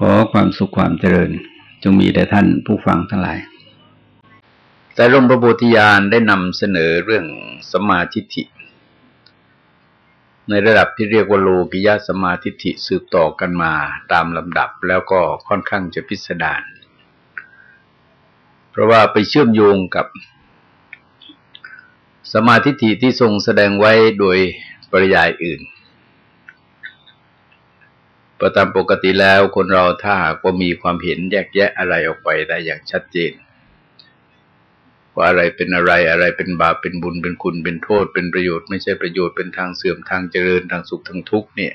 ขอความสุขความเจริญ จงมีแด่ท่านผู้ฟังทั้งหลาย แต่หลวงพระโพธิญาณได้นำเสนอเรื่องสมาธิิในระดับที่เรียกว่าโลกิยาสมาธิิสืบต่อกันมาตามลำดับแล้วก็ค่อนข้างจะพิสดารเพราะว่าไปเชื่อมโยงกับสมาธิิที่ทรงแสดงไว้โดยปริยายอื่น ประตามปกติแล้วคนเราถ้าหากว่ามีความเห็นแยกแยะอะไรออกไปได้อย่างชัดเจน ว่าอะไรเป็นอะไรอะไรเป็นบาปเป็นบุญเป็นคุณเป็นโทษ เป็นประโยชน์ไม่ใช่ประโยชน์เป็นทางเสื่อมทางเจริญทางสุขทางทุกข์เนี่ย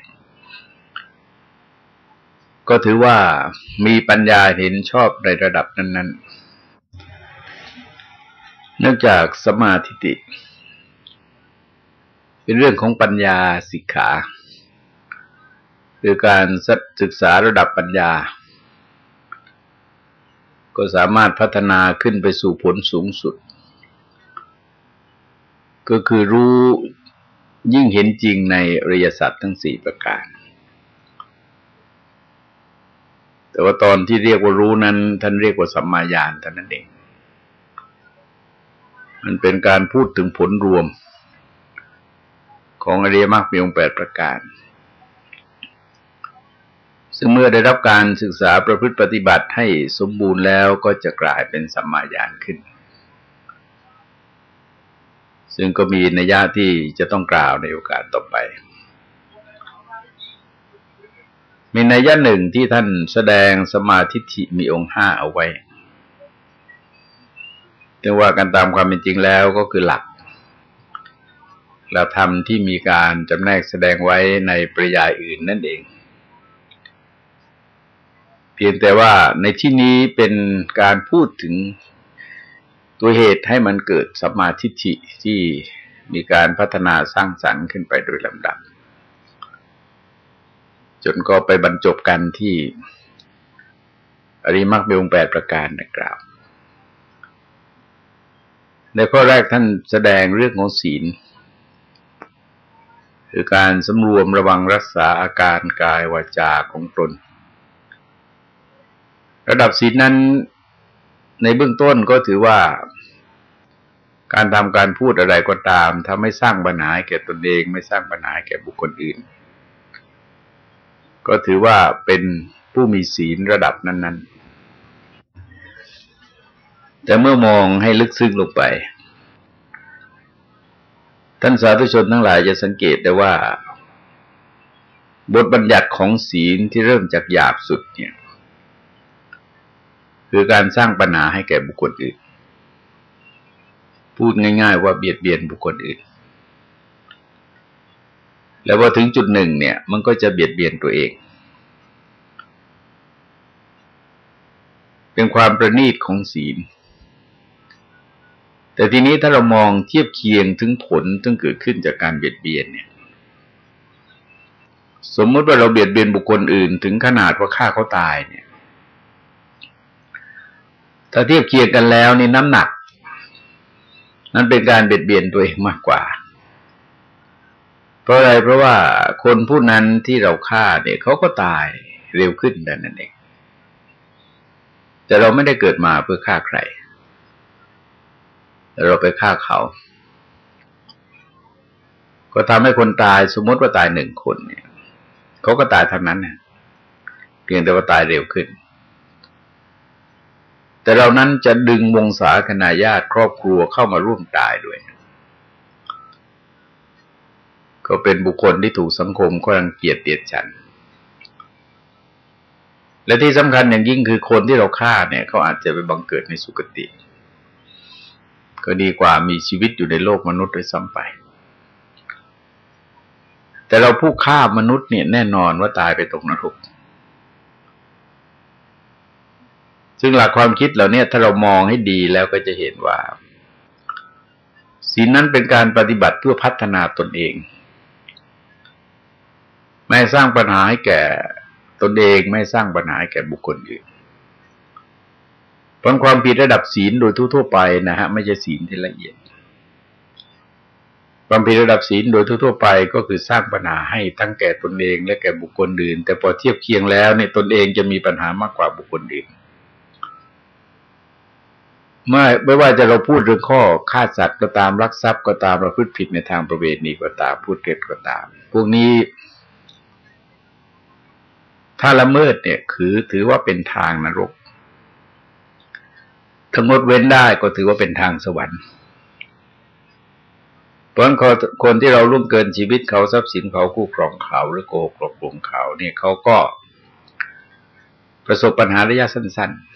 ก็ถือว่ามีปัญญาเห็นชอบในระดับนั้น ๆ เนื่องจากสมาธิเป็นเรื่องของปัญญาสิกขา คือการศึกษาระดับปัญญา ก็สามารถพัฒนาขึ้นไปสู่ผลสูงสุด ก็คือรู้ยิ่งเห็นจริงในอริยสัจทั้งสี่ประการ แต่ว่าตอนที่เรียกว่ารู้นั้น ท่านเรียกว่าสัมมาญาณท่านนั้นเอง มันเป็นการพูดถึงผลรวม ของอริยมรรคมีองค์แปดประการ ซึ่งเมื่อได้รับการศึกษาประพฤติปฏิบัติให้สมบูรณ์แล้วก็จะกลายเป็นสัมมาญาณขึ้น ซึ่งก็มีนัยยะที่จะต้องกล่าวในโอกาสต่อไป มีนัยยะหนึ่งที่ท่านแสดงสมาธิิมีองค์ห้าเอาไว้แต่ว่ากันตามความเป็นจริงแล้วก็คือหลักหลักธรรมที่มีการจำแนกแสดงไว้ในปริยายอื่นนั่นเอง พียงแต่ว่าในที่นี้เป็นการพูดถึงตัวเหตุให้มันเกิดสมาธิฐิที่มีการพัฒนาสร้างสรรค์ขึ้นไปโดยลำดับ จนก็ไปบรรจบกันที่อริมักมีองแปดประการนักล่าวในข้อแรกท่านแสดงเรื่องของศีล คือการสำรวมระวังรักษาอาการกายวาจาของตน ระดับศีลนั้นในเบื้องต้นก็ถือว่า การทำการพูดอะไรก็ตาม ถ้าไม่สร้างปัญหาแก่ตนเอง ไม่สร้างปัญหาแก่บุคคลอื่น ก็ถือว่าเป็นผู้มีศีลระดับนั้น ๆ แต่เมื่อมองให้ลึกซึ้งลงไป ท่านสาธุชนทั้งหลายจะสังเกตได้ว่า บทบัญญัติของศีลที่เริ่มจากหยาบสุดเนี่ย คือการสร้างปัญหาให้แก่บุคคลอื่น พูดง่าย ๆ ว่าเบียดเบียนบุคคลอื่น แล้วพอถึงจุดหนึ่งเนี่ย มันก็จะเบียดเบียนตัวเอง เป็นความประณีตของศีล แต่ทีนี้ถ้าเรามองเทียบเคียงถึงผลที่เกิดขึ้นจากการเบียดเบียนเนี่ย สมมติว่าเราเบียดเบียนบุคคลอื่น ถึงขนาดว่าฆ่าเขาตายเนี่ย ถ้าเทียบเคียงกันแล้วนี่น้ำหนัก นั้นเป็นการเบียดเบียนตัวเองมากกว่า เพราะอะไรเพราะว่าคนผู้นั้นที่เราฆ่าเนี่ยเขาก็ตายเร็วขึ้นแต่นั้นเองแต่เราไม่ได้เกิดมาเพื่อฆ่าใครแต่เราไปฆ่าเขา ก็ทำให้คนตายสมมติว่าตายหนึ่งคนเนี่ยเขาก็ตายทางนั้นเนี่ยเพียงแต่ว่าตายเร็วขึ้น แต่เรานั้นจะดึงวงศาคณาญาติครอบครัวเข้ามาร่วมตายด้วย ก็เป็นบุคคลที่ถูกสังคมก็รังเกียจเตียดฉัน และที่สำคัญอย่างยิ่งคือคนที่เราฆ่าเนี่ยเขาอาจจะไปบังเกิดในสุคติ ก็ดีกว่ามีชีวิตอยู่ในโลกมนุษย์โดยซ้ำไป แต่เราผู้ฆ่ามนุษย์เนี่ยแน่นอนว่าตายไปตกนรก ซึ่งหลักความคิดเหล่านี้ถ้าเรามองให้ดีแล้วก็จะเห็นว่าศีลนั้นเป็นการปฏิบัติเพื่อพัฒนาตนเอง ไม่สร้างปัญหาให้แก่ตนเองไม่สร้างปัญหาให้แก่บุคคลอื่นเพราะความผิดระดับศีลโดยทั่วๆไปนะฮะไม่ใช่ศีลที่ละเอียด ความผิดระดับศีลโดยทั่วๆไปก็คือสร้างปัญหาให้ทั้งแก่ตนเองและแก่บุคคลอื่น แต่พอเทียบเคียงแล้วเนี่ยตนเองจะมีปัญหามากกว่าบุคคลอื่น ไม่ไม่ว่าจะเราพูดเรื่องข้อฆ่าสัตว์ก็ตามรักทรัพย์ก็ตามเราพูดผิดในทางประเวณีก็ตามพูดเท็จก็ตาม พวกนี้ ถ้าละเมิดเนี่ยคือถือว่าเป็นทางนรกถ้างดเว้นได้ก็ถือว่าเป็นทางสวรรค์เพราะคนที่เราล่วงเกินชีวิตเขาทรัพย์สินเขาคู่ครองเขาหรือโกหกหลอกลวงเขาเนี่ยเขาก็ประสบปัญหาระยะสั้น ๆ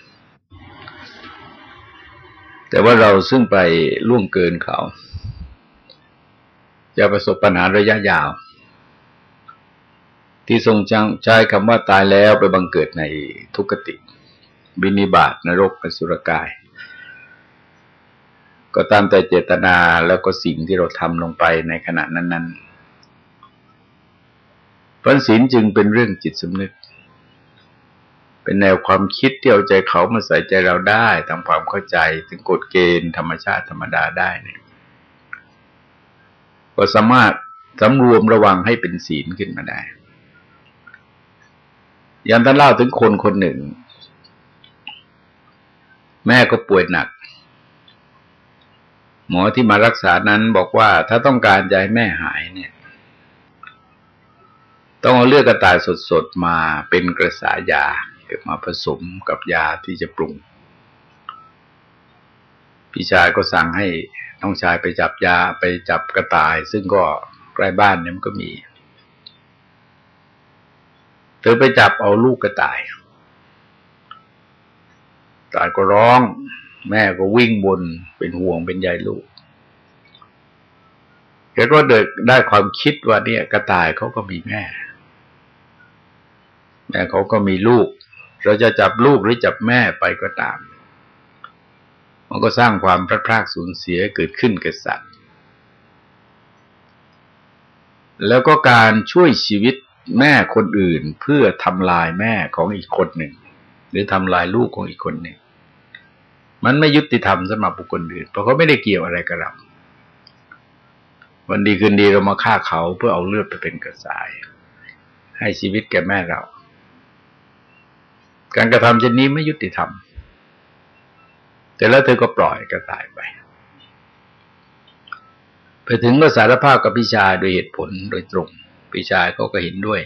แต่ว่าเราซึ่งไปล่วงเกินเขา จะประสบปัญหาระยะยาว ที่ทรงจังใช้คำว่าตายแล้วไปบังเกิดในทุกติ บินิบาตนรกอสุรกาย ก็ตามแต่เจตนาแล้วก็สิ่งที่เราทำลงไปในขณะนั้น ๆพันศีลจึงเป็นเรื่องจิตสำนึก เป็นแนวความคิดที่เอาใจเขามาใส่ใจเราได้ทำความเข้าใจถึงกฎเกณฑ์ธรรมชาติธรรมดาได้เนี่ยก็สามารถสำรวมระวังให้เป็นศีลขึ้นมาได้ยันท่านเล่าถึงคนคนหนึ่ง แม่ก็ป่วยหนัก หมอที่มารักษานั้นบอกว่าถ้าต้องการจะให้แม่หายเนี่ย ต้องเอาเลือดกระต่ายสดๆมาเป็นกระสายา กิดมาผสมกับยาที่จะปรุง พี่ชายก็สั่งให้น้องชายไปจับยาไปจับกระต่าย ซึ่งก็ใกล้บ้านเนี่ยมันก็มีเธอไปจับเอาลูกกระต่ายตายก็ร้อง แม่ก็วิ่งบนเป็นห่วงเป็นใยลูกแกก็เดิดได้ความคิดว่าเนี่ย กระต่ายเขาก็มีแม่แม่เขาก็มีลูก เราจะจับลูกหรือจับแม่ไปก็ตาม มันก็สร้างความพลาดพลาดสูญเสียเกิดขึ้นกับสัตว์ แล้วก็การช่วยชีวิตแม่คนอื่นเพื่อทำลายแม่ของอีกคนหนึ่ง หรือทำลายลูกของอีกคนหนึ่ง มันไม่ยุติธรรมสำหรับบุคคลอื่นเพราะเขาไม่ได้เกี่ยวอะไรกับเราวันดีคืนดีเรามาฆ่าเขาเพื่อเอาเลือดไปเป็นกระสาย ให้ชีวิตแก่แม่เรา การกระทำเช่นนี้ไม่ยุติธรรม แต่แล้วเธอก็ปล่อยกระต่ายไป ไปถึงก็สารภาพกับพี่ชายโดยเหตุผลโดยตรงพี่ชายเขาก็เห็นด้วย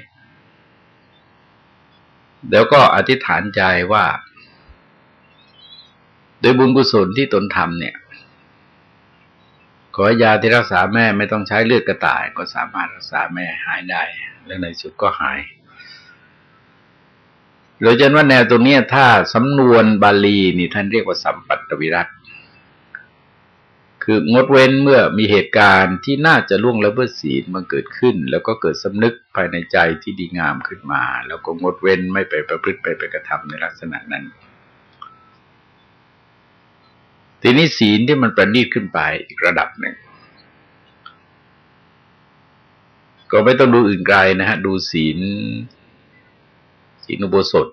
เดี๋ยวก็อธิษฐานใจว่า โดยบุญกุศลที่ตนทำเนี่ย ขอยาที่รักษาแม่ไม่ต้องใช้เลือดกระต่าย ก็สามารถรักษาแม่หายได้ และในสุดก็หาย โดยเฉพาะแนวตรงนี้ถ้าสำนวนบาลีนี่ท่านเรียกว่าสัมปัตตวิรัตคืองดเว้นเมื่อมีเหตุการณ์ที่น่าจะล่วงละเมิดศีลมันเกิดขึ้น แล้วก็เกิดสำนึกภายในใจที่ดีงามขึ้นมา แล้วก็งดเว้นไม่ไปประพฤติไปไปกระทำในลักษณะนั้น ทีนี้ศีลที่มันประณีตขึ้นไปอีกระดับหนึ่ง ก็ไม่ต้องดูอื่นไกลนะฮะ ดูศีล ศีลอุโบสถ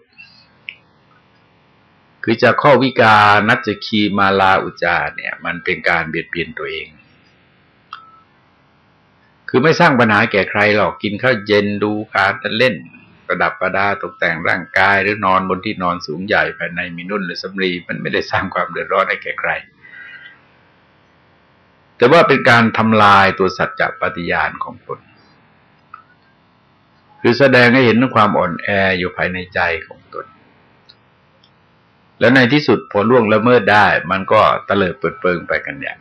คือจะข้อวิกานัจคีมาลาอุจาเนี่ย มันเป็นการเบียดเบียนตัวเอง คือไม่สร้างปัญหาแก่ใครหรอกกินข้าวเย็นดูการเล่น ประดับประดาตกแต่งร่างกาย หรือนอนบนที่นอนสูงใหญ่ภายในมีนุ่นหรือสำรีมันไม่ได้สร้างความเดือดร้อนให้แก่ใครแต่ว่าเป็นการทำลายตัวสัจจะปฏิญาณของตน คือแสดงให้เห็นความอ่อนแออยู่ภายในใจของตน แล้วในที่สุดพอล่วงละเมิดได้ มันก็ตะเลิดเปิดเปิงไปกันใหญ่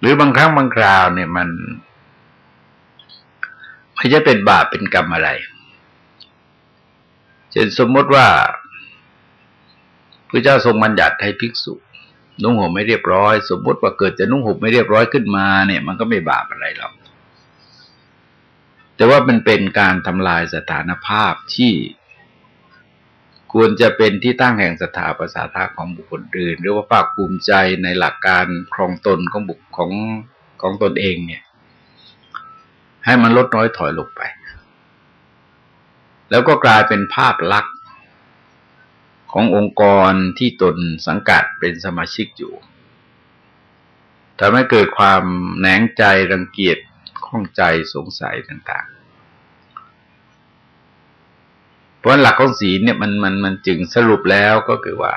หรือบางครั้งบางคราวเนี่ยมันไม่จะเป็นบาปเป็นกรรมอะไรเช่นสมมติว่าพระเจ้าทรงบัญญัติให้ภิกษุ นุ่งห่มไม่เรียบร้อย สมมติว่าเกิดจะนุ่งห่มไม่เรียบร้อยขึ้นมาเนี่ย มันก็ไม่บาปอะไรหรอก แต่ว่ามันเป็นการทำลายสถานภาพที่ควรจะเป็นที่ตั้งแห่งสถาปัสสาของบุคคลอื่น หรือว่าภาคภูมิใจในหลักการครองตนของบุคของของตนเองเนี่ย ให้มันลดน้อยถอยลงไป แล้วก็กลายเป็นภาพลักษณ์ขององค์กรที่ตนสังกัดเป็นสมาชิกอยู่ทำให้เกิดความแหนงใจรังเกียจ ข้องใจสงสัยต่างๆ เพราะหลักของศีลเนี่ยมันมันมันจึงสรุปแล้วก็คือว่า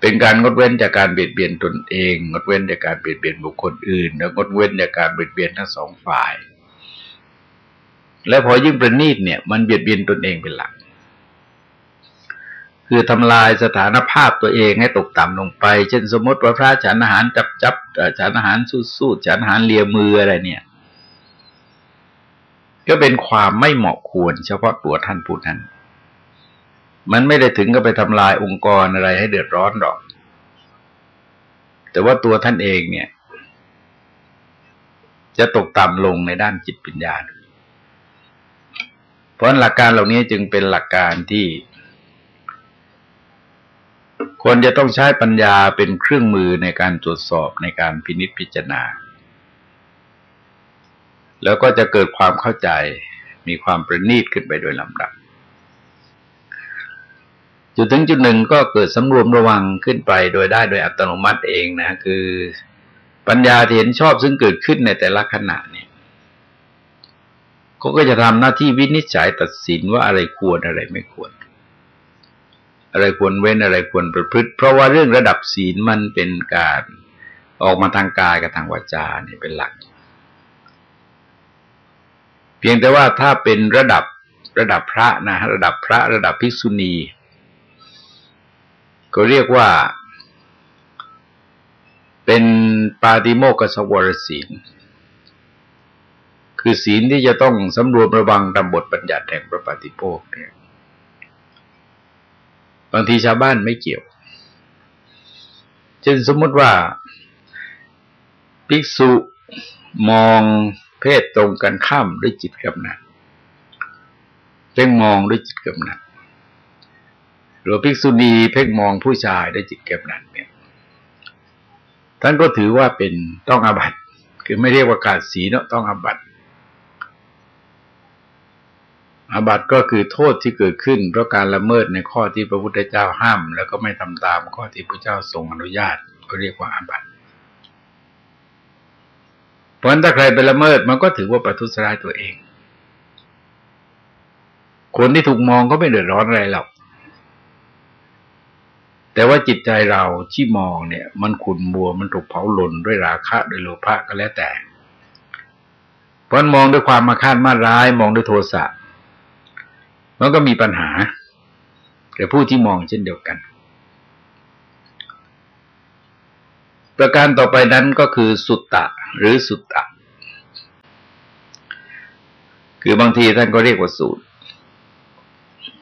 เป็นการงดเว้นจากการเบียดเบียนตนเอง งดเว้นจากการเบียดเบียนบุคคลอื่น แล้วงดเว้นจากการเบียดเบียนทั้งสองฝ่าย และพอยิ่งประณีตเนี่ย มันเบียดเบียนตนเองเป็นหลัก คือทำลายสถานภาพตัวเองให้ตกต่ำลงไป เช่นสมมติว่าพระฉันอาหารจับจับฉันอาหารสู้สู้ฉันอาหารเลียมืออะไรเนี่ย ก็เป็นความไม่เหมาะควร เฉพาะตัวท่านผู้นั้น มันไม่ได้ถึงกับไปทำลายองค์กรอะไรให้เดือดร้อนหรอก แต่ว่าตัวท่านเองเนี่ย จะตกต่ำลงในด้านจิตปัญญา เพราะหลักการเหล่านี้จึงเป็นหลักการที่ ควรจะต้องใช้ปัญญาเป็นเครื่องมือในการตรวจสอบในการพินิจพิจารณา แล้วก็จะเกิดความเข้าใจมีความประณีตขึ้นไปโดยลำดับจุดถึงจุดหนึ่งก็เกิดสำรวมระวังขึ้นไปโดยได้โดยอัตโนมัติเองนะ คือปัญญาที่เห็นชอบซึ่งเกิดขึ้นในแต่ละขณะเนี่ยก็จะทำหน้าที่วินิจฉัยตัดสินว่าอะไรควรอะไรไม่ควร อะไรควรเว้นอะไรควรประพฤติ เพราะว่าเรื่องระดับศีลมันเป็นการออกมาทางกายกับทางวาจาเนี่ยเป็นหลัก เพียงแต่ว่าถ้าเป็นระดับระดับพระนะระดับพระระดับภิกษุณี ก็เรียกว่า เป็นปาติโมกสวรศีลคือศีลที่จะต้องสำรวมระวังตามบทบัญญัติแห่งพระปฏิโภคเนี่ย บางทีชาวบ้านไม่เกี่ยวเช่นสมมติว่า ภิกษุมองเพศตรงกันข้ามด้วยจิตกำนัดเพ่งมองด้วยจิตกำนัดหรือภิกษุณีเพ่งมองผู้ชายด้วยจิตกำนัดเนี่ยท่านก็ถือว่าเป็นต้องอาบัตคือไม่เรียกว่าการสีเนาะต้องอาบัติ อาบัติก็คือโทษที่เกิดขึ้น เพราะการละเมิดในข้อที่พระพุทธเจ้าห้าม แล้วก็ไม่ทำตามข้อที่พระเจ้าทรงอนุญาตก็เรียกว่าอาบัติเพราะนั้นถ้าใครไปละเมิดมันก็ถือว่าประทุษร้ายตัวเอง คนที่ถูกมองก็ไม่เดือดร้อนอะไรหรอกแต่ว่าจิตใจเราที่มองเนี่ย มันขุนบัวมันถูกเผาหล่นด้วยราคะด้วยโลภะก็แล้วแต่เพราะมองด้วยความมาคาดมาร้าย มองด้วยโทสะ มันก็มีปัญหาแก่ผู้ที่มองเช่นเดียวกัน ประการต่อไปนั้นก็คือสุตตะหรือสุตตะ คือบางทีท่านก็เรียกว่าสูตร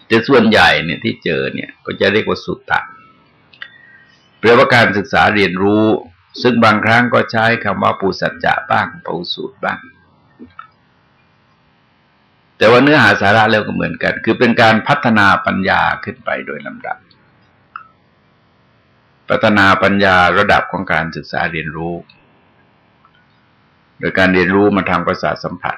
แต่ส่วนใหญ่เนี่ยที่เจอเนี่ยก็จะเรียกว่าสุตตะแปลว่าการศึกษาเรียนรู้ ซึ่งบางครั้งก็ใช้คำว่าปูสัจจะบ้างปูสูตรบ้าง แต่ว่าเนื้อหาสาระแล้วก็เหมือนกัน คือเป็นการพัฒนาปัญญาขึ้นไปโดยลำดับ พัฒนาปัญญาระดับของการศึกษาเรียนรู้ โดยการเรียนรู้มาทางประสาทสัมผัส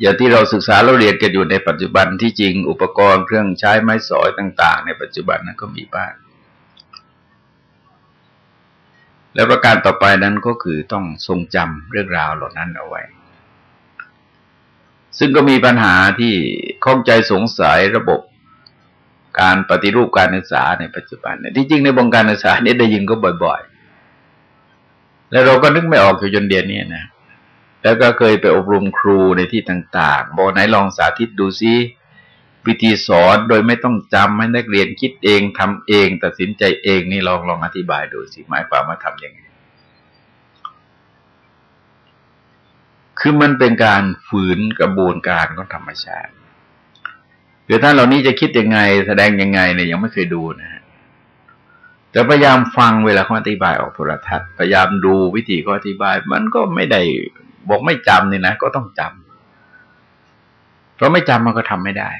อย่างที่เราศึกษาเราเรียนกันอยู่ในปัจจุบันที่จริงอุปกรณ์เครื่องใช้ไม้สอยต่าง ๆ ในปัจจุบันนั้นก็มีบ้างและประการต่อไปนั้นก็คือต้องทรงจำเรื่องราวเหล่านั้นเอาไว้ ซึ่งก็มีปัญหาที่ข้องใจสงสัยระบบการปฏิรูปการศึกษาในปัจจุบันเนี่ยที่จริงในวงการศึกษาเนี่ยได้ยินก็บ่อย ๆ แล้วเราก็นึกไม่ออกอยู่จนเดียนนี้นะแล้วก็เคยไปอบรมครูในที่ต่างๆ บอกไหนลองสาธิตดูซิวิธีสอนโดยไม่ต้องจำให้นักเรียนคิดเองทำเอง ตัดสินใจเองนี่ลองลองอธิบายดูสิหมายความว่าทำยังไง คือมันเป็นการฝืนกระบวนการของธรรมชาติคือท่านเหล่านี้จะคิดยังไง แสดงยังไงเนี่ยยังไม่เคยดูนะฮะแต่พยายามฟังเวลาเขาอธิบายออกโทรทัศน์พยายามดูวิธีเขาอธิบาย มันก็ไม่ได้บอกไม่จำเนี่ยนะก็ต้องจำเพราะไม่จำมันก็ทำไม่ได้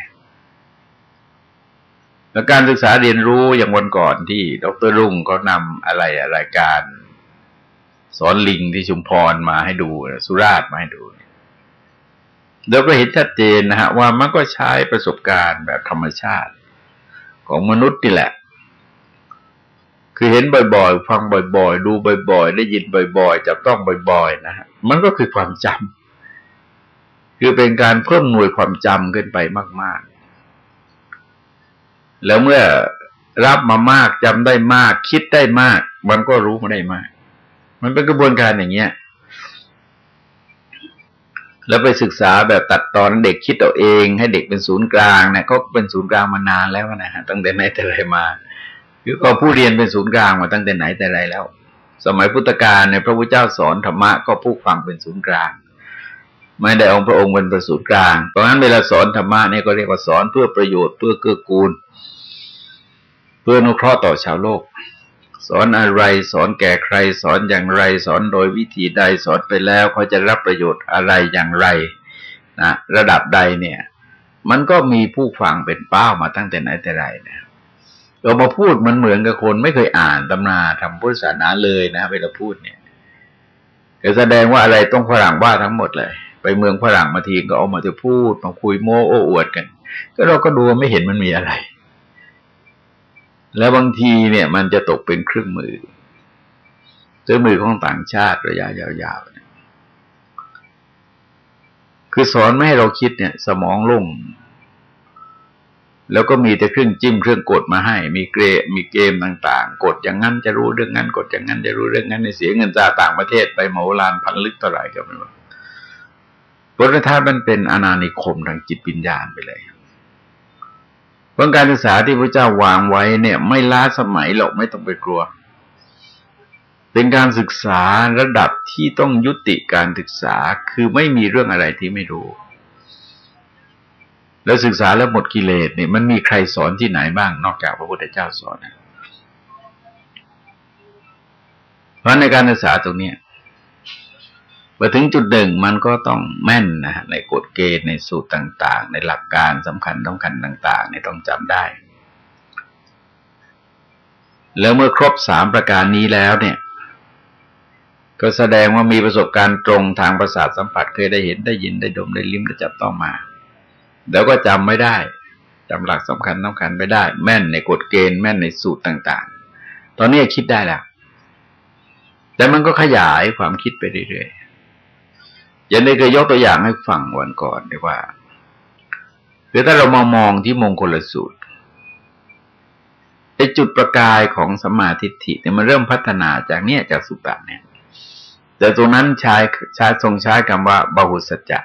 แล้วการศึกษาเรียนรู้อย่างวันก่อนที่ ดรรุ่งเขานำอะไรรายการ สอนลิงที่ชุมพรมาให้ดูสุราษฎร์มาให้ดูเราก็เห็นชัดเจนนะฮะว่ามันก็ใช้ประสบการณ์แบบธรรมชาติ ของมนุษย์นี่แหละ คือเห็นบ่อยๆ ฟังบ่อย ๆ ดูบ่อย ๆ ได้ยินบ่อย ๆ จับต้องบ่อย ๆ นะฮะมันก็คือความจำคือเป็นการเพิ่มหน่วยความจำขึ้นไปมาก ๆ แล้วเมื่อรับมามากจำได้มาก คิดได้มาก มันก็รู้มาได้มาก มันเป็นกระบวนการอย่างเงี้ย แล้วไปศึกษาแบบตัดตอนเด็กคิดเอาเอง ให้เด็กเป็นศูนย์กลางเนี่ยก็เป็นศูนย์กลางมานานแล้วนะฮะตั้งแต่ไหนแต่ไรมาคือก็ผู้เรียนเป็นศูนย์กลางมาตั้งแต่ไหนแต่ไรแล้ว สมัยพุทธกาลในพระพุทธเจ้าสอนธรรมะก็ผู้ฟังเป็นศูนย์กลางไม่ได้องค์พระองค์เป็นประสูตรกลาง เพราะงั้นเวลาสอนธรรมะเนี่ยก็เรียกว่าสอนเพื่อประโยชน์เพื่อเกื้อกูล เพื่อนุเคราะห์ต่อชาวโลก สอนอะไรสอนแก่ใคร สอนอย่างไร สอนโดยวิธีใดสอนไปแล้วเขาจะรับประโยชน์อะไรอย่างไรนะระดับใดเนี่ย มันก็มีผู้ฟังเป็นเป้ามาตั้งแต่ไหนแต่ไรนะเรามาพูดมันเหมือนกับคนไม่เคยอ่านตำราทำพุทธศาสนาเลยนะเวลาพูดเนี่ยก็แสดงว่าอะไรต้องฝรั่งว่าทั้งหมดเลย ไปเมืองฝรั่งมาทีก็เอามาจะพูดมาคุยโม้โอ้อวดกัน ก็เราก็ดูไม่เห็นมันมีอะไร แล้วบางทีเนี่ย มันจะตกเป็นเครื่องมือเครื่องมือของต่างชาติระยะยาวๆคือสอนไม่ให้เราคิดเนี่ย สมองลุ่งแล้วก็มีแต่เครื่องจิ้มเครื่องกดมาให้ มีเกรมีเกมต่าง ๆ กดอย่างนั้นจะรู้เรื่องนั้นกดอย่างนั้นจะรู้เรื่องนั้นในเสียเงินจากต่างประเทศไปโมลานพันลึกเท่าไหร่ก็ไม่รู้บทธาตุมันเป็นอนานิคมทางจิตวิญญาณไปเลย เพราะการศึกษาที่พระเจ้าวางไว้เนี่ย ไม่ล้าสมัยหรอกไม่ต้องไปกลัว เป็นการศึกษาระดับที่ต้องยุติการศึกษาคือไม่มีเรื่องอะไรที่ไม่รู้ แล้วศึกษาแล้วหมดกิเลสเนี่ยมันมีใครสอนที่ไหนบ้างนอกจากพระพุทธเจ้าสอนเพราะในการศึกษาตรงนี้ มาถึงจุดหนึ่งมันก็ต้องแม่นนะฮะในกฎเกณฑ์ในสูตรต่างๆ ในหลักการสำคัญต้องคันต่างๆในต้องจำได้ แล้วเมื่อครบสามประการนี้แล้วเนี่ย ก็แสดงว่ามีประสบการณ์ตรงทางประสาทสัมผัสเคยได้เห็นได้ยินได้ดมได้ลิ้มได้จับต้องมาเดี๋ยวก็จำไม่ได้จำหลักสำคัญสำคัญไม่ได้ แม่นในกฎเกณฑ์แม่นในสูตรต่าง ๆ ตอนนี้คิดได้แล้วแต่มันก็ขยายความคิดไปเรื่อย ย่างนี้เคยยกตัวอย่างให้ฟังวันก่อนได้ว่าคือถ้าเรามองมองที่มงคลสูตรไอจุดประกายของสมาธิิเนี่ยมันเริ่มพัฒนาจากเนี้ยจากสุตตะเนี่ย แต่ตรงนั้นใช้ใช้ทรงใช้คำว่าบาหุสัจจะ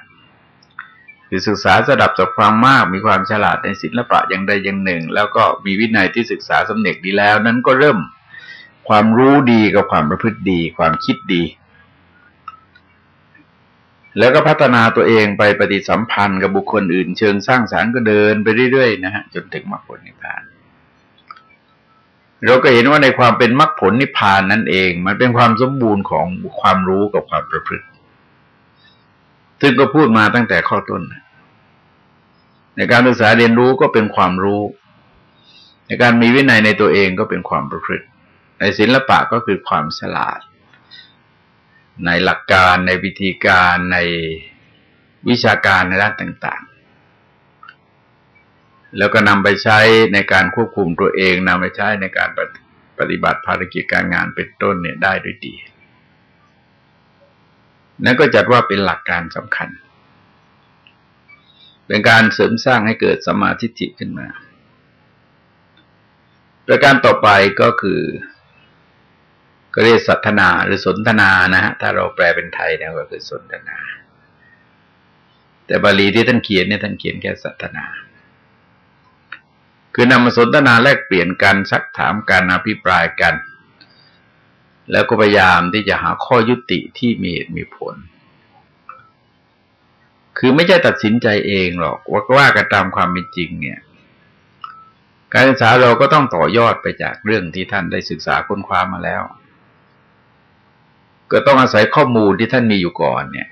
คือศึกษาสดับจากความมากมีความฉลาดในศิลปะอย่างใดอย่างหนึ่ง แล้วก็มีวินัยที่ศึกษาสำเร็จดีแล้ว นั้นก็เริ่มความรู้ดีกับความประพฤติดี ความคิดดี แล้วก็พัฒนาตัวเองไปปฏิสัมพันธ์กับบุคคลอื่น เชิงสร้างสารรค์ก็เดินไปเรื่อยๆนะฮะจนถึงมรรคผลนิพพาน เราก็เห็นว่าในความเป็นมรรคผลนิพพานนั่นเอง มันเป็นความสมบูรณ์ของความรู้กับความประพฤติ ซึ่งก็พูดมาตั้งแต่ข้อต้น ในการศึกษาเรียนรู้ก็เป็นความรู้ ในการมีวินัยในตัวเองก็เป็นความประพฤติ ในศิลปะก็คือความฉลาด ในหลักการในวิธีการในวิชาการในด้านต่าง ๆ แล้วก็นำไปใช้ในการควบคุมตัวเองนำไปใช้ในการปฏิบัติภารกิจการงานเป็นต้นเนี่ยได้ด้วยดี นั่นก็จัดว่าเป็นหลักการสำคัญ เป็นการเสริมสร้างให้เกิดสมาธิิขึ้นมา ประการต่อไปก็คือ ก็เรียกสัทนาหรือสนทนานะฮะถ้าเราแปลเป็นไทยเนี่ยก็คือสนทนา แต่บาลีที่ท่านเขียนเนี่ยท่านเขียนแค่สัทนา คือนำมาสนทนาแลกเปลี่ยนกันซักถามกันอภิปรายกัน แล้วก็พยายามที่จะหาข้อยุติที่มีเหตุมีผล คือไม่ใช่ตัดสินใจเองหรอก ว่าว่ากันตามความเป็นจริงเนี่ยการศึกษาเราก็ต้องต่อยอดไปจากเรื่องที่ท่านได้ศึกษาค้นคว้ามาแล้ว ก็ต้องอาศัยข้อมูลที่ท่านมีอยู่ก่อนเนี่ย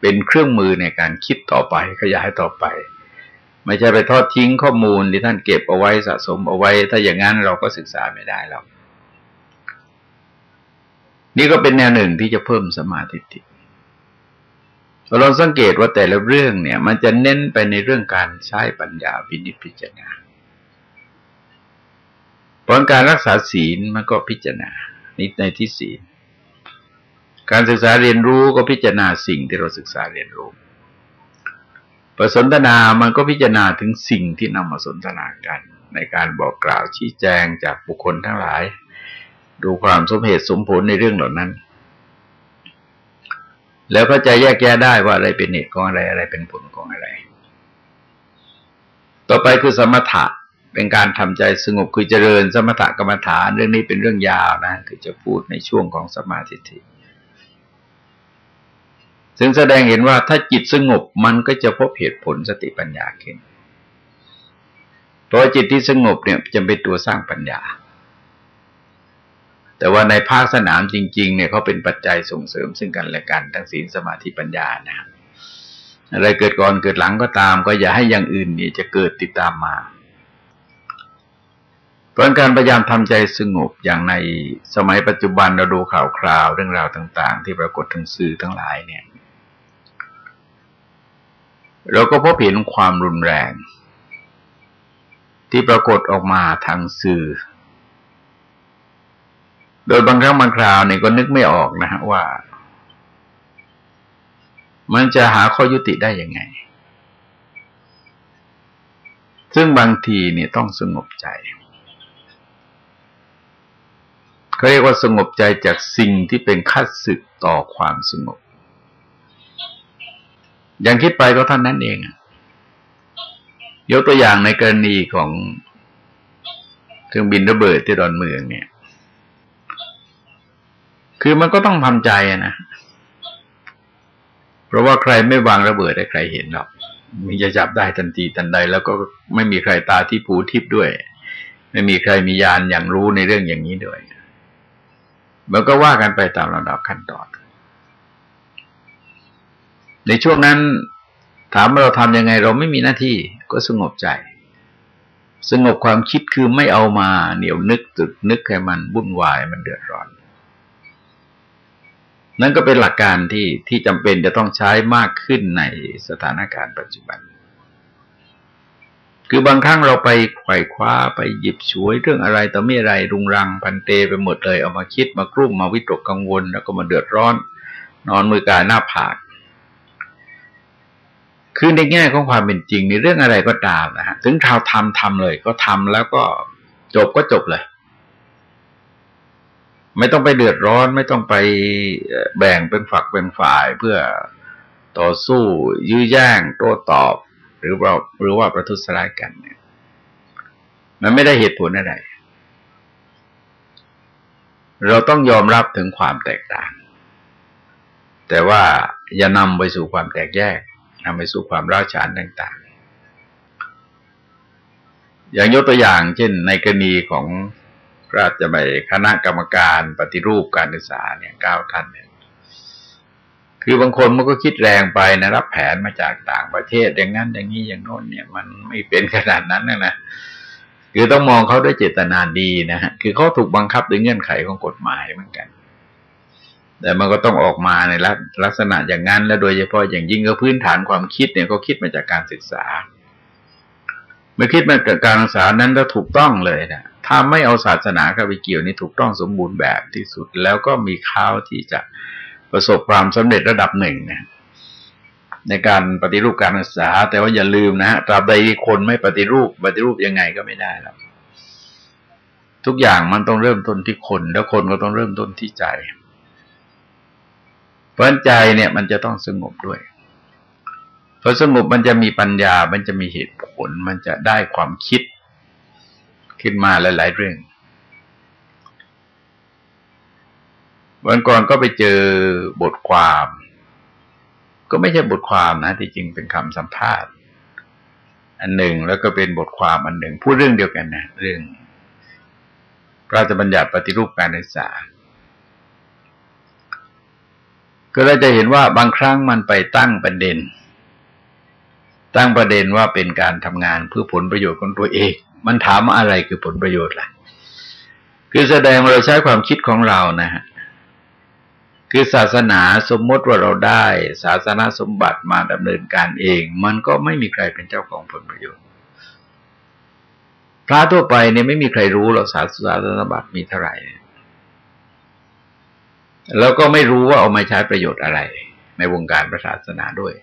เป็นเครื่องมือในการคิดต่อไปขยายต่อไป ไม่ใช่ไปทอดทิ้งข้อมูลที่ท่านเก็บเอาไว้สะสมเอาไว้ ถ้าอย่างนั้นเราก็ศึกษาไม่ได้แล้วนี่ก็เป็นแนวหนึ่งที่จะเพิ่มสมาธิิเราสังเกตว่าแต่ละเรื่องเนี่ย มันจะเน้นไปในเรื่องการใช้ปัญญาพินิจพิจารณาพราะการรักษาศีลมันก็พิจารณานิในที่ศีล การศึกษาเรียนรู้ก็พิจารณาสิ่งที่เราศึกษาเรียนรู้ประสนทนา มันก็พิจารณาถึงสิ่งที่นำมาสนทนากัน ในการบอกกล่าวชี้แจงจากบุคคลทั้งหลาย ดูความสมเหตุสมผลในเรื่องเหล่านั้น แล้วก็จะแยกแยะได้ว่าอะไรเป็นเหตุของอะไรอะไรเป็นผลของอะไร ต่อไปคือสมถะเป็นการทำใจสงบคือเจริญสมถะกรรมฐาน เรื่องนี้เป็นเรื่องยาวนะ คือจะพูดในช่วงของสมาธิ ซึ่งแสดงเห็นว่าถ้าจิตสงบมันก็จะพบเหตุผลสติปัญญาขึ้นเพราะจิตที่สงบเนี่ยจะเป็นตัวสร้างปัญญา แต่ว่าในภาคสนามจริง ๆ เนี่ยเขาเป็นปัจจัยส่งเสริมซึ่งกันและกัน ทั้งศีลสมาธิปัญญานะอะไรเกิดก่อนเกิดหลังก็ตาม ก็อย่าให้อย่างอื่นนี่จะเกิดติดตามมาเพราะการพยายามทำใจสงบอย่างในสมัยปัจจุบันเราดูข่าวคราวเรื่องราวต่าง ๆ ที่ปรากฏทางสื่อทั้งหลายเนี่ย เราก็พบเห็นความรุนแรง ที่ปรากฏออกมาทางสื่อ โดยบางครั้งบางคราวเนี่ยก็นึกไม่ออกนะฮะว่า มันจะหาข้อยุติได้ยังไง ซึ่งบางทีเนี่ยต้องสงบใจเขาเรียกว่าสงบใจจากสิ่งที่เป็นคัดศึกต่อความสงบ ย่างคิดไปก็ท่านนั้นเองยกตัวอย่างในกรณีของเครื่องบินระเบิดที่ดอนเมืองเนี่ย คือมันก็ต้องทำใจนะเพราะว่าใครไม่วางระเบิดให้ใครเห็นหรอกมีจะจับได้ทันทีทันใด แล้วก็ไม่มีใครตาที่ผูทิพด้วย ไม่มีใครมียานอย่างรู้ในเรื่องอย่างนี้ด้วยมันก็ว่ากันไปตามลำดับขั้นตอน ในช่วงนั้นถามว่าเราทำยังไง เราไม่มีหน้าที่ก็สงบใจ สงบความคิดคือไม่เอามาเหนียวนึกตึกนึกให้มันวุ่นวายมันเดือดร้อน นั่นก็เป็นหลักการที่ที่จำเป็นจะต้องใช้มากขึ้นในสถานการณ์ปัจจุบัน คือบางครั้งเราไปไขว่คว้าไปหยิบฉวยเรื่องอะไรต่อไม่อะไรรุงรังพันเตไปหมดเลย เอามาคิดมากรุ่มมาวิตกกังวล แล้วก็มาเดือดร้อน นอนมือกายหน้าผาก คือในแง่ของความเป็นจริงในเรื่องอะไรก็ตามนะฮะถึงข่าวทำทำเลย ก็ทำแล้วก็จบก็จบเลย ไม่ต้องไปเดือดร้อน ไม่ต้องไปแบ่งเป็นฝักเป็นฝ่ายเพื่อต่อสู้ยื้อแย่งโต้ตอบ หรือว่าหรือว่าประทุษร้ายกันเนี่ยมันไม่ได้เหตุผลอะไร เราต้องยอมรับถึงความแตกต่าง แต่ว่าอย่านำไปสู่ความแตกแยก นำไปสู่ความร้าวฉานต่าง ๆ อย่างยกตัวอย่าง เช่น ในกรณีของราชบัณฑิตคณะกรรมการปฏิรูปการศึกษาเนี่ยเก้าท่านเนี่ยคือบางคนมันก็คิดแรงไปนะรับแผนมาจากต่างประเทศอย่างนั้นอย่างนี้อย่างโน้นเนี่ย มันไม่เป็นขนาดนั้นนะนะคือต้องมองเขาด้วยเจตนาดีนะฮะคือเขาถูกบังคับด้วยเงื่อนไขของกฎหมายเหมือนกัน แต่มันก็ต้องออกมาในลักษณะอย่างนั้น และโดยเฉพาะอย่างยิ่งก็พื้นฐานความคิดเนี่ยก็คิดมาจากการศึกษา เมื่อคิดมาจากการศึกษานั้นก็ถูกต้องเลยนะถ้าไม่เอาศาสนาเข้าไปเกี่ยวนี่ถูกต้องสมบูรณ์แบบที่สุดแล้วก็มีข้าวที่จะประสบความสำเร็จระดับหนึ่งนะในการปฏิรูปการศึกษา แต่ว่าอย่าลืมนะฮะตราบใดคนไม่ปฏิรูปปฏิรูปยังไงก็ไม่ได้แล้วทุกอย่างมันต้องเริ่มต้นที่คน แล้วคนก็ต้องเริ่มต้นที่ใจ ราะใจเนี่ยมันจะต้องสงบด้วยพอสงบมันจะมีปัญญา มันจะมีเหตุผล มันจะได้ความคิดขึ้นมาหลาย ๆ เรื่อง วันก่อนก็ไปเจอบทความ ก็ไม่ใช่บทความนะ ที่จริงเป็นคำสัมภาษณ์ อันหนึ่งแล้วก็เป็นบทความอันหนึ่ง พูดเรื่องเดียวกันนะเรื่องพระราชบัญญัติปฏิรูปการศึกษา ก็เราจะเห็นว่าบางครั้งมันไปตั้งประเด็น ตั้งประเด็นว่าเป็นการทำงานเพื่อผลประโยชน์ของตัวเอง มันถามอะไรคือผลประโยชน์ล่ะ คือแสดงเราใช้ความคิดของเรานะฮะคือศาสนาสมมติว่าเราได้ ศาสนาสมบัติมาดำเนินการเอง มันก็ไม่มีใครเป็นเจ้าของผลประโยชน์ พระทั่วไปเนี่ยไม่มีใครรู้หรอกศาสนาสมบัตรมีเท่าไหร่ แล้วก็ไม่รู้ว่าเอามาใช้ประโยชน์อะไร ในวงการศาสนาด้วย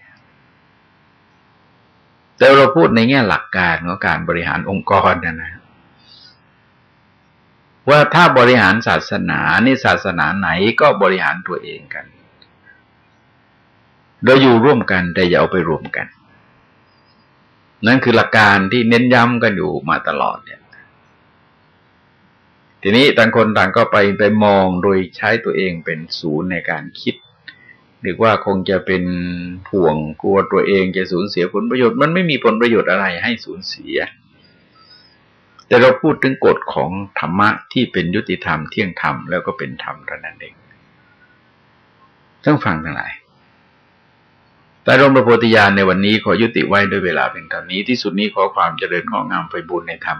แต่เราพูดในแง่หลักการของการบริหารองค์กรนะนะว่าถ้าบริหารศาสนานี่ศาสนาไหนก็บริหารตัวเองกันเราอยู่ร่วมกันแต่อย่าเอาไปรวมกัน นั่นคือหลักการที่เน้นย้ำกันอยู่มาตลอดเนี่ย ทีนี้ต่างคนต่างก็ไปไปมองโดยใช้ตัวเองเป็นศูนย์ในการคิดหรือว่าคงจะเป็นห่วงกลัวตัวเองจะสูญเสียผลประโยชน์ มันไม่มีผลประโยชน์อะไรให้สูญเสีย แต่เราพูดถึงกฎของธรรมะที่เป็นยุติธรรมเที่ยงธรรมแล้วก็เป็นธรรมเท่านั้นเองต้องฟังทั้งหลายแต่รมประโพธิญาณในวันนี้ขอยุติไว้ด้วยเวลาเป็นเท่านี้ที่สุดนี้ขอความเจริญงอกงามไปบุญในธรรม